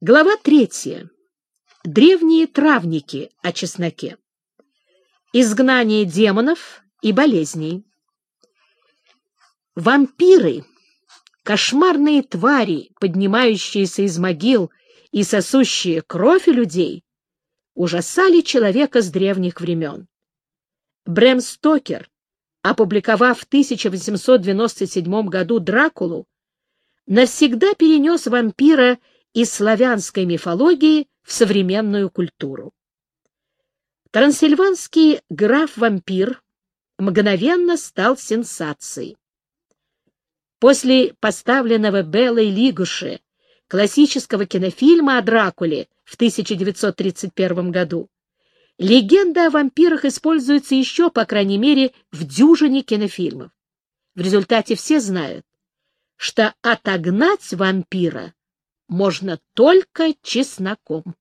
Глава третья. Древние травники о чесноке. Изгнание демонов и болезней. Вампиры, кошмарные твари, поднимающиеся из могил и сосущие кровь людей, ужасали человека с древних времен. Брэм Стокер, опубликовав в 1897 году «Дракулу», навсегда перенес вампира из славянской мифологии в современную культуру. Трансильванский граф-вампир мгновенно стал сенсацией. После поставленного Беллой Лигуши классического кинофильма о Дракуле в 1931 году, легенда о вампирах используется еще, по крайней мере, в дюжине кинофильмов. В результате все знают, что отогнать вампира можно только чесноком.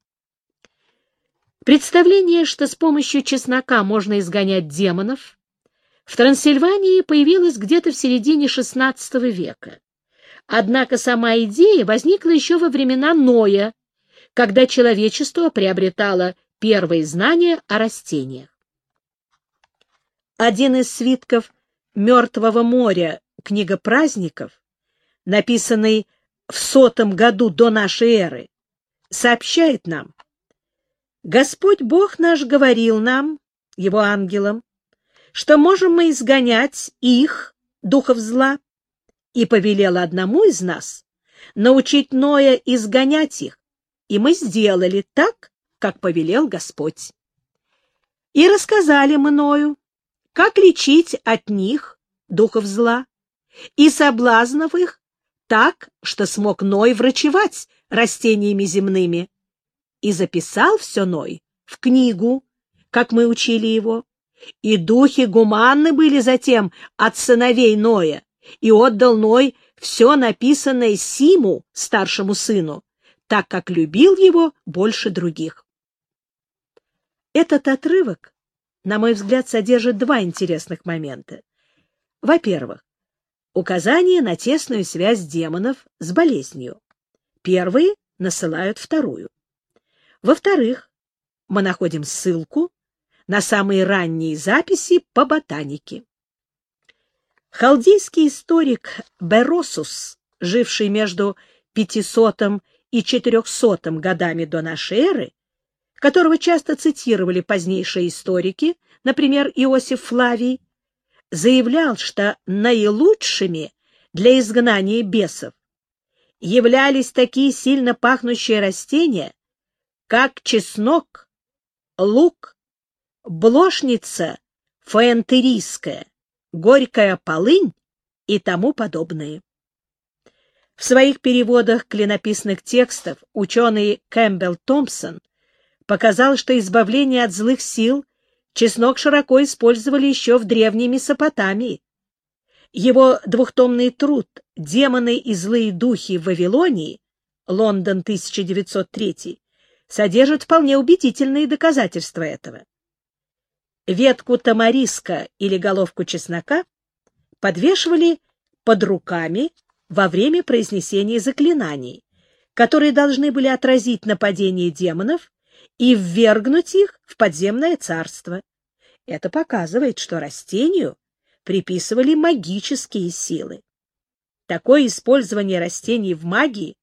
Представление, что с помощью чеснока можно изгонять демонов, в Трансильвании появилось где-то в середине XVI века. Однако сама идея возникла еще во времена Ноя, когда человечество приобретало первые знания о растениях. Один из свитков «Мертвого моря» книга праздников, написанный в сотом году до нашей эры, сообщает нам, Господь Бог наш говорил нам, его ангелам, что можем мы изгонять их, духов зла, и повелел одному из нас научить Ноя изгонять их, и мы сделали так, как повелел Господь. И рассказали мы Ною, как лечить от них, духов зла, и соблазнов их так, что смог Ной врачевать растениями земными. И записал все Ной в книгу, как мы учили его. И духи гуманны были затем от сыновей Ноя, и отдал Ной все написанное Симу, старшему сыну, так как любил его больше других. Этот отрывок, на мой взгляд, содержит два интересных момента. Во-первых, указание на тесную связь демонов с болезнью. Первые насылают вторую. Во-вторых, мы находим ссылку на самые ранние записи по ботанике. Халдейский историк Беросус, живший между 500 и 400 годами до нашей эры, которого часто цитировали позднейшие историки, например, Иосиф Флавий, заявлял, что наилучшими для изгнания бесов являлись такие сильно пахнущие растения, как чеснок, лук, блошница фаэнтерийская, горькая полынь и тому подобное. В своих переводах клинописных текстов ученый Кэмпбелл Томпсон показал, что избавление от злых сил чеснок широко использовали еще в древней Месопотамии. Его двухтомный труд «Демоны и злые духи в Вавилонии» Лондон, 1903 содержит вполне убедительные доказательства этого. Ветку тамариска или головку чеснока подвешивали под руками во время произнесения заклинаний, которые должны были отразить нападение демонов и ввергнуть их в подземное царство. Это показывает, что растению приписывали магические силы. Такое использование растений в магии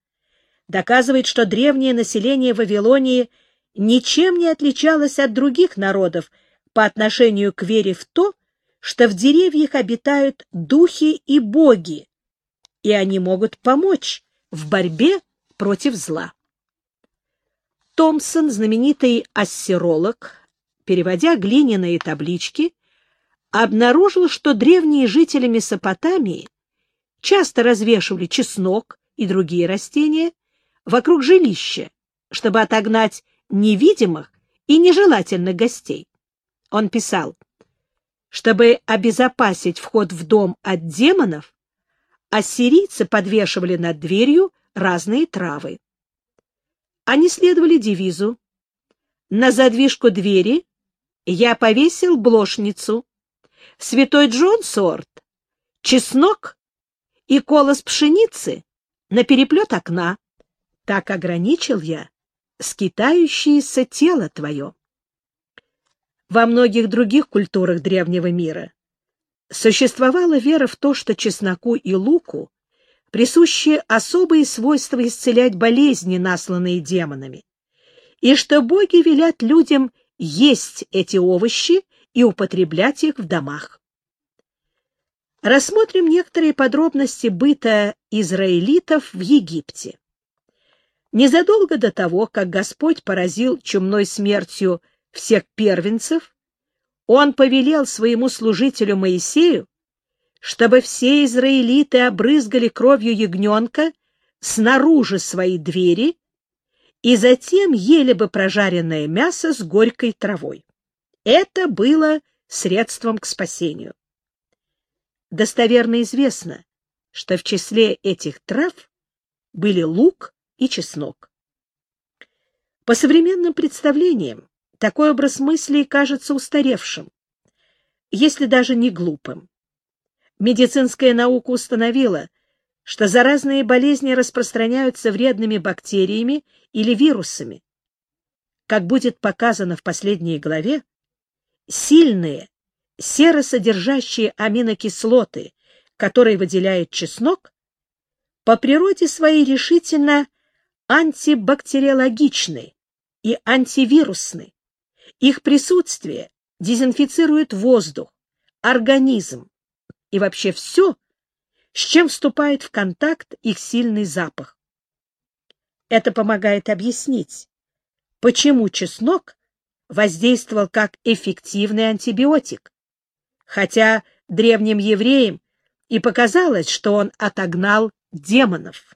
доказывает, что древнее население Вавилонии ничем не отличалось от других народов по отношению к вере в то, что в деревьях обитают духи и боги, и они могут помочь в борьбе против зла. Томпсон, знаменитый ассеролог, переводя глиняные таблички, обнаружил, что древние жители Месопотамии часто развешивали чеснок и другие растения вокруг жилища, чтобы отогнать невидимых и нежелательных гостей. Он писал, чтобы обезопасить вход в дом от демонов, ассирийцы подвешивали над дверью разные травы. Они следовали девизу. «На задвижку двери я повесил блошницу, святой Джон сорт, чеснок и колос пшеницы на переплет окна, так ограничил я скитающееся тело твое. Во многих других культурах древнего мира существовала вера в то, что чесноку и луку присущи особые свойства исцелять болезни, насланные демонами, и что боги велят людям есть эти овощи и употреблять их в домах. Рассмотрим некоторые подробности быта израилитов в Египте. Незадолго до того, как Господь поразил чумной смертью всех первенцев, Он повелел своему служителю Моисею, чтобы все израилиты обрызгали кровью ягненка снаружи своей двери и затем ели бы прожаренное мясо с горькой травой. Это было средством к спасению. Достоверно известно, что в числе этих трав были лук и чеснок. По современным представлениям, такой образ мыслей кажется устаревшим, если даже не глупым. Медицинская наука установила, что заразные болезни распространяются вредными бактериями или вирусами. Как будет показано в последней главе, сильные серосодержащие аминокислоты, которые выделяет чеснок, по природе своей решительно антибактериологичны и антивирусны. Их присутствие дезинфицирует воздух, организм и вообще все, с чем вступает в контакт их сильный запах. Это помогает объяснить, почему чеснок воздействовал как эффективный антибиотик, хотя древним евреям и показалось, что он отогнал демонов.